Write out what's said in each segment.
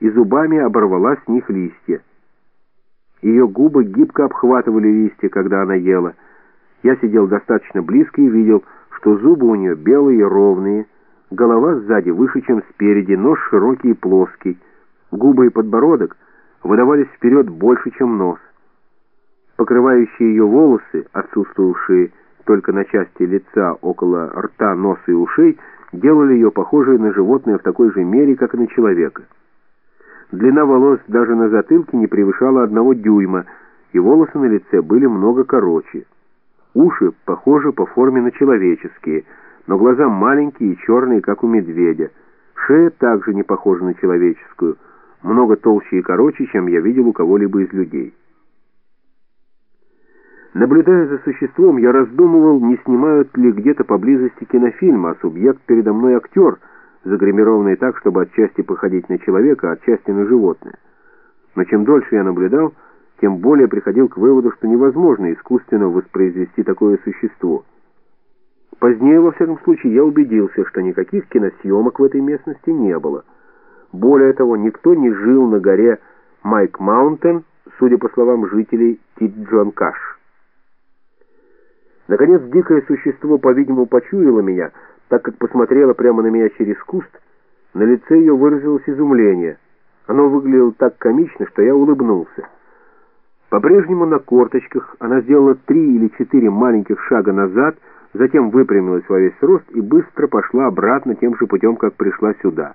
и зубами оборвала с них листья. Ее губы гибко обхватывали листья, когда она ела. Я сидел достаточно близко и видел, что зубы у нее белые и ровные, голова сзади выше, чем спереди, нос широкий и плоский, губы и подбородок выдавались вперед больше, чем нос. Покрывающие ее волосы, отсутствовавшие только на части лица, около рта, носа и ушей, делали ее похожей на животное в такой же мере, как и на человека. Длина волос даже на затылке не превышала одного дюйма, и волосы на лице были много короче. Уши похожи по форме на человеческие, но глаза маленькие и черные, как у медведя. Шея также не похожа на человеческую, много толще и короче, чем я видел у кого-либо из людей. Наблюдая за существом, я раздумывал, не снимают ли где-то поблизости кинофильма, а субъект передо мной актер, загримированный так, чтобы отчасти походить на человека, а отчасти на животное. Но чем дольше я наблюдал, тем более приходил к выводу, что невозможно искусственно воспроизвести такое существо. Позднее, во всяком случае, я убедился, что никаких киносъемок в этой местности не было. Более того, никто не жил на горе Майк Маунтен, судя по словам жителей Тиджон-Каш. Наконец, дикое существо, по-видимому, почуяло меня, так как посмотрело прямо на меня через куст. На лице ее выразилось изумление. Оно выглядело так комично, что я улыбнулся. По-прежнему на корточках она сделала три или четыре маленьких шага назад, затем выпрямилась во весь рост и быстро пошла обратно тем же путем, как пришла сюда.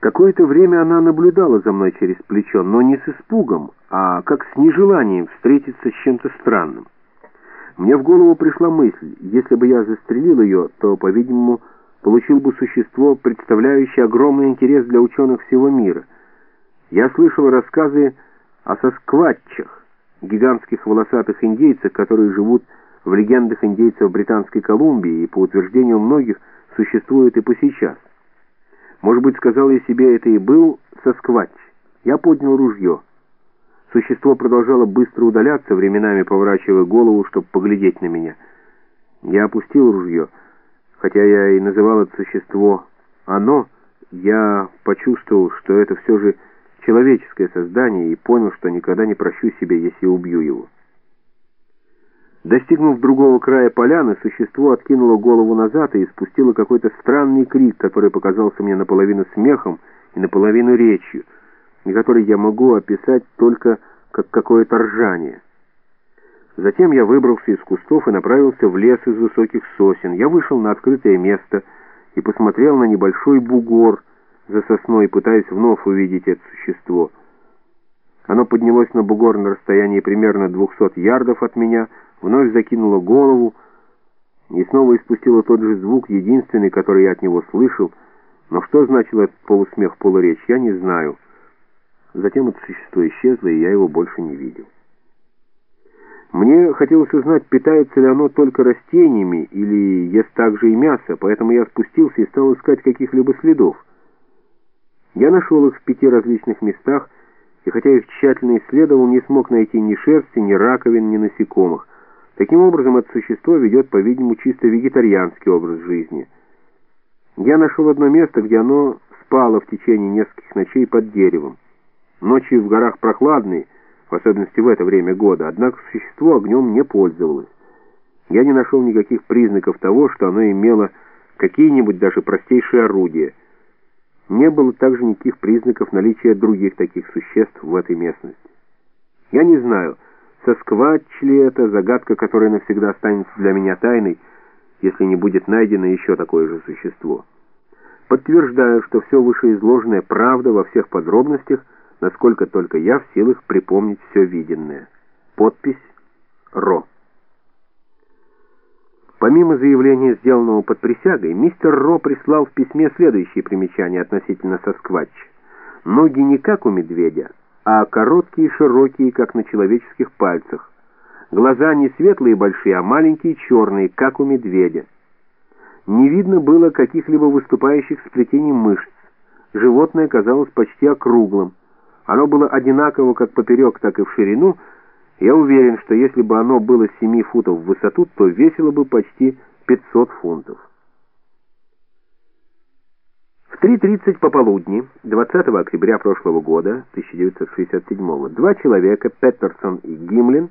Какое-то время она наблюдала за мной через плечо, но не с испугом, а как с нежеланием встретиться с чем-то странным. Мне в голову пришла мысль, если бы я застрелил ее, то, по-видимому, получил бы существо, представляющее огромный интерес для ученых всего мира. Я слышал рассказы о соскватчах, гигантских волосатых индейцах, которые живут в легендах индейцев Британской Колумбии и, по утверждению многих, существуют и по сейчас. Может быть, сказал я себе, это и был соскватч. Я поднял ружье. Существо продолжало быстро удаляться, временами поворачивая голову, чтобы поглядеть на меня. Я опустил ружье. Хотя я и называл это существо «оно», я почувствовал, что это все же человеческое создание и понял, что никогда не прощу себе, если убью его. Достигнув другого края поляны, существо откинуло голову назад и испустило какой-то странный крик, который показался мне наполовину смехом и наполовину речью и который я могу описать только как какое-то ржание. Затем я выбрался из кустов и направился в лес из высоких сосен. Я вышел на открытое место и посмотрел на небольшой бугор за сосной, пытаясь вновь увидеть это существо. Оно поднялось на бугор на расстоянии примерно 200 ярдов от меня, вновь закинуло голову и снова испустило тот же звук, единственный, который я от него слышал. Но что значил этот полусмех-полуречь, я не знаю. Затем это существо исчезло, и я его больше не видел. Мне хотелось узнать, питается ли оно только растениями или ест также и мясо, поэтому я спустился и стал искать каких-либо следов. Я нашел их в пяти различных местах, и хотя их тщательно исследовал, не смог найти ни шерсти, ни раковин, ни насекомых. Таким образом, это существо ведет, по-видимому, чисто вегетарианский образ жизни. Я нашел одно место, где оно спало в течение нескольких ночей под деревом. Ночи в горах прохладные, в особенности в это время года, однако существо огнем не пользовалось. Я не нашел никаких признаков того, что оно имело какие-нибудь даже простейшие орудия. Не было также никаких признаков наличия других таких существ в этой местности. Я не знаю, сосквач ли это, загадка, которая навсегда останется для меня тайной, если не будет найдено еще такое же существо. Подтверждаю, что все вышеизложенное правда во всех подробностях, насколько только я в силах припомнить все виденное. Подпись «Ро». Помимо заявления, сделанного под присягой, мистер Ро прислал в письме следующие примечания относительно Соскватч. Ноги не как у медведя, а короткие и широкие, как на человеческих пальцах. Глаза не светлые и большие, а маленькие и черные, как у медведя. Не видно было каких-либо выступающих сплетений мышц. Животное казалось почти округлым. Оно было одинаково как поперек, так и в ширину. Я уверен, что если бы оно было 7 футов в высоту, то весило бы почти 500 фунтов. В 3.30 пополудни 20 октября прошлого года, 1967 два человека, Петерсон и Гимлин,